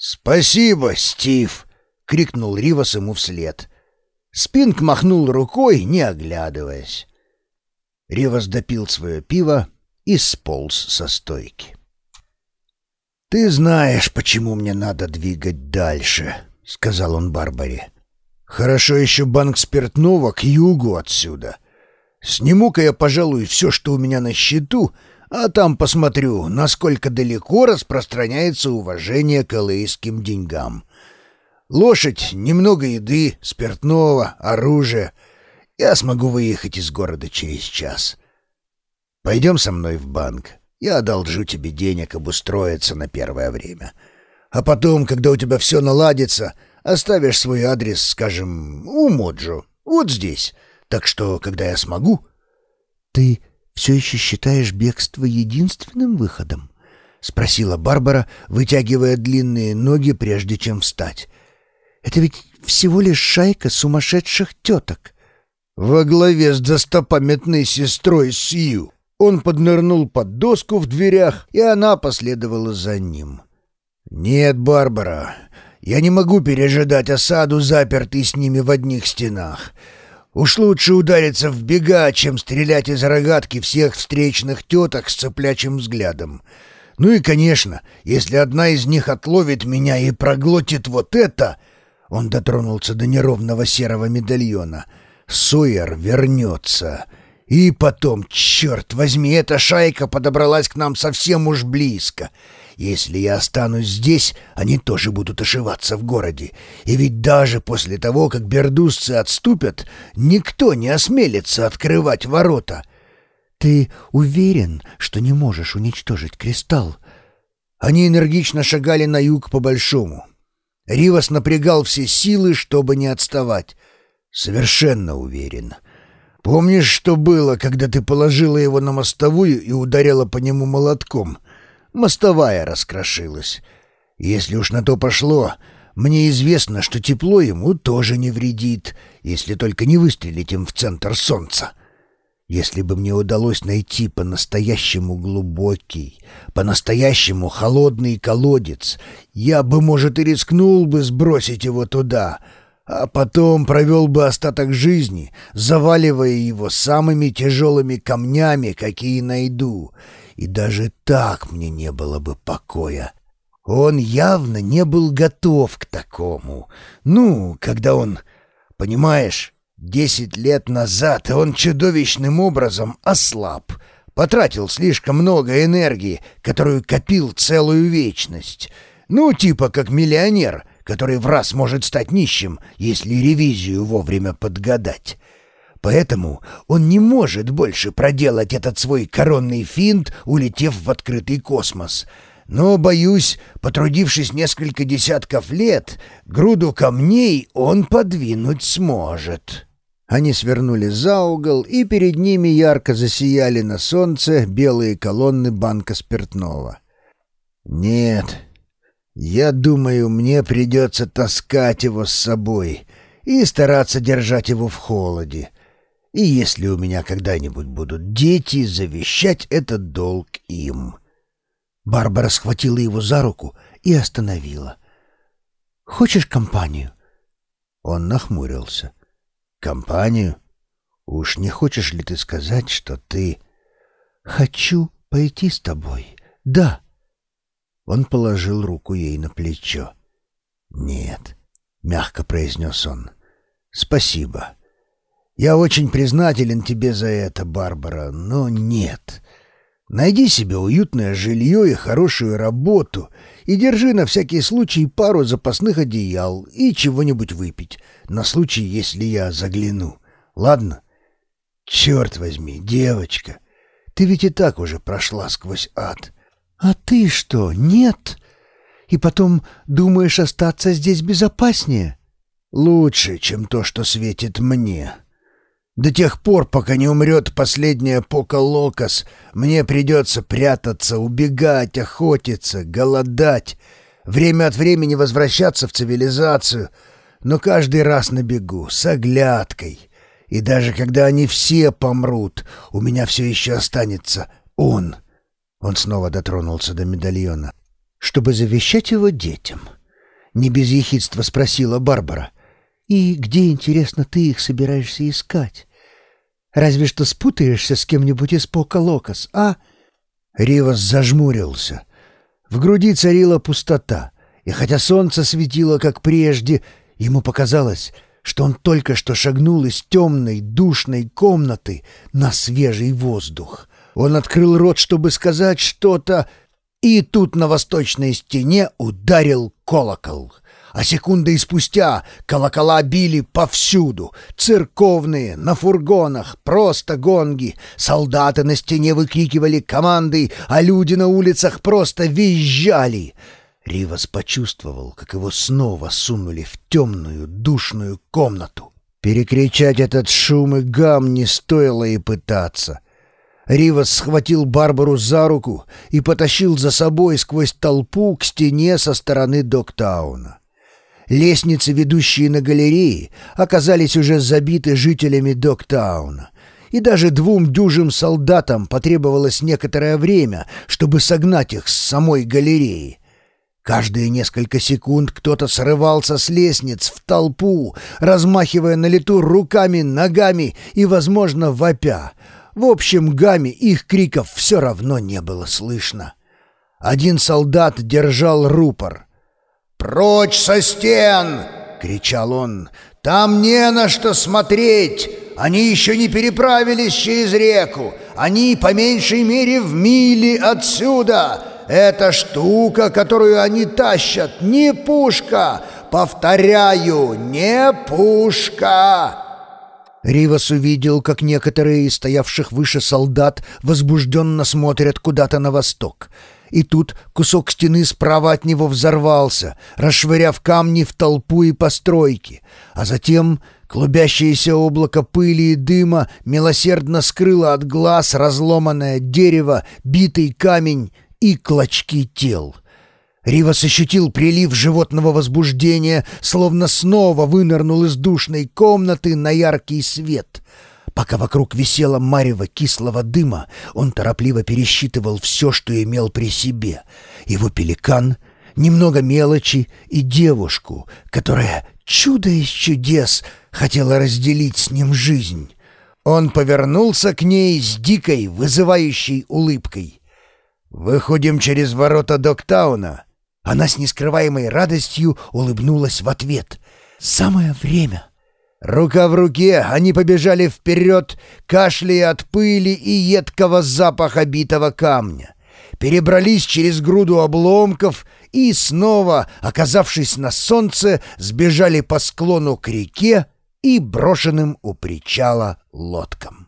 «Спасибо, Стив!» — крикнул Ривас ему вслед. Спинк махнул рукой, не оглядываясь. Ривас допил свое пиво и сполз со стойки. «Ты знаешь, почему мне надо двигать дальше», — сказал он Барбаре. «Хорошо еще банк спиртного к югу отсюда. Сниму-ка я, пожалуй, все, что у меня на счету, а там посмотрю, насколько далеко распространяется уважение к элейским деньгам. Лошадь, немного еды, спиртного, оружия. Я смогу выехать из города через час. Пойдем со мной в банк. Я одолжу тебе денег обустроиться на первое время. А потом, когда у тебя все наладится, оставишь свой адрес, скажем, у Моджо, вот здесь. Так что, когда я смогу... — Ты все еще считаешь бегство единственным выходом? — спросила Барбара, вытягивая длинные ноги, прежде чем встать. — Это ведь всего лишь шайка сумасшедших теток. — Во главе с достопамятной сестрой Сью. Он поднырнул под доску в дверях, и она последовала за ним. «Нет, Барбара, я не могу пережидать осаду, запертый с ними в одних стенах. Уж лучше удариться в бега, чем стрелять из рогатки всех встречных теток с цеплячим взглядом. Ну и, конечно, если одна из них отловит меня и проглотит вот это...» Он дотронулся до неровного серого медальона. «Сойер вернется». И потом, черт возьми, эта шайка подобралась к нам совсем уж близко. Если я останусь здесь, они тоже будут ошиваться в городе. И ведь даже после того, как бердусцы отступят, никто не осмелится открывать ворота. Ты уверен, что не можешь уничтожить кристалл? Они энергично шагали на юг по-большому. Ривас напрягал все силы, чтобы не отставать. Совершенно уверен. Помнишь, что было, когда ты положила его на мостовую и ударила по нему молотком? Мостовая раскрошилась. Если уж на то пошло, мне известно, что тепло ему тоже не вредит, если только не выстрелить им в центр солнца. Если бы мне удалось найти по-настоящему глубокий, по-настоящему холодный колодец, я бы, может, и рискнул бы сбросить его туда, а потом провел бы остаток жизни, заваливая его самыми тяжелыми камнями, какие найду, и даже так мне не было бы покоя. Он явно не был готов к такому. Ну, когда он... Понимаешь, десять лет назад он чудовищным образом ослаб, потратил слишком много энергии, которую копил целую вечность. Ну, типа как миллионер, который в раз может стать нищим, если ревизию вовремя подгадать. Поэтому он не может больше проделать этот свой коронный финт, улетев в открытый космос. Но, боюсь, потрудившись несколько десятков лет, груду камней он подвинуть сможет». Они свернули за угол, и перед ними ярко засияли на солнце белые колонны банка спиртного. «Нет, я думаю, мне придется таскать его с собой и стараться держать его в холоде. И если у меня когда-нибудь будут дети, завещать этот долг им». Барбара схватила его за руку и остановила. «Хочешь компанию?» Он нахмурился. «Компанию? Уж не хочешь ли ты сказать, что ты...» «Хочу пойти с тобой. Да». Он положил руку ей на плечо. «Нет», — мягко произнес он. «Спасибо. Я очень признателен тебе за это, Барбара, но нет. Найди себе уютное жилье и хорошую работу, и держи на всякий случай пару запасных одеял и чего-нибудь выпить, на случай, если я загляну. Ладно? Черт возьми, девочка, ты ведь и так уже прошла сквозь ад. А ты что, нет? И потом думаешь остаться здесь безопаснее? Лучше, чем то, что светит мне». До тех пор, пока не умрет последняя Пока Локос, мне придется прятаться, убегать, охотиться, голодать, время от времени возвращаться в цивилизацию, но каждый раз на бегу, с оглядкой. И даже когда они все помрут, у меня все еще останется он. Он снова дотронулся до медальона. Чтобы завещать его детям. — не без ехидства спросила Барбара. «И где, интересно, ты их собираешься искать? Разве что спутаешься с кем-нибудь из Пока-Локос, а?» Ривас зажмурился. В груди царила пустота, и хотя солнце светило, как прежде, ему показалось, что он только что шагнул из темной, душной комнаты на свежий воздух. Он открыл рот, чтобы сказать что-то, и тут на восточной стене ударил колокол. А секундой спустя колокола били повсюду. Церковные, на фургонах, просто гонги. Солдаты на стене выкрикивали команды, а люди на улицах просто визжали. Ривас почувствовал, как его снова сунули в темную, душную комнату. Перекричать этот шум и гам не стоило и пытаться — Ривас схватил Барбару за руку и потащил за собой сквозь толпу к стене со стороны Доктауна. Лестницы, ведущие на галереи, оказались уже забиты жителями Доктауна, и даже двум дюжим солдатам потребовалось некоторое время, чтобы согнать их с самой галереи. Каждые несколько секунд кто-то срывался с лестниц в толпу, размахивая на лету руками, ногами и, возможно, вопя — в общем гамме их криков все равно не было слышно. Один солдат держал рупор. «Прочь со стен!» — кричал он. «Там не на что смотреть! Они еще не переправились через реку! Они по меньшей мере в миле отсюда! Эта штука, которую они тащат, не пушка! Повторяю, не пушка!» Ривас увидел, как некоторые из стоявших выше солдат возбужденно смотрят куда-то на восток. И тут кусок стены справа от него взорвался, расшвыряв камни в толпу и постройки, а затем клубящееся облако пыли и дыма милосердно скрыло от глаз разломанное дерево, битый камень и клочки тел — Ривас ощутил прилив животного возбуждения, словно снова вынырнул из душной комнаты на яркий свет. Пока вокруг висела марево кислого дыма, он торопливо пересчитывал все, что имел при себе. Его пеликан, немного мелочи и девушку, которая, чудо из чудес, хотела разделить с ним жизнь. Он повернулся к ней с дикой, вызывающей улыбкой. «Выходим через ворота Доктауна», она с нескрываемой радостью улыбнулась в ответ. «Самое время!» Рука в руке они побежали вперед, кашляя от пыли и едкого запаха битого камня. Перебрались через груду обломков и снова, оказавшись на солнце, сбежали по склону к реке и брошенным у причала лодкам.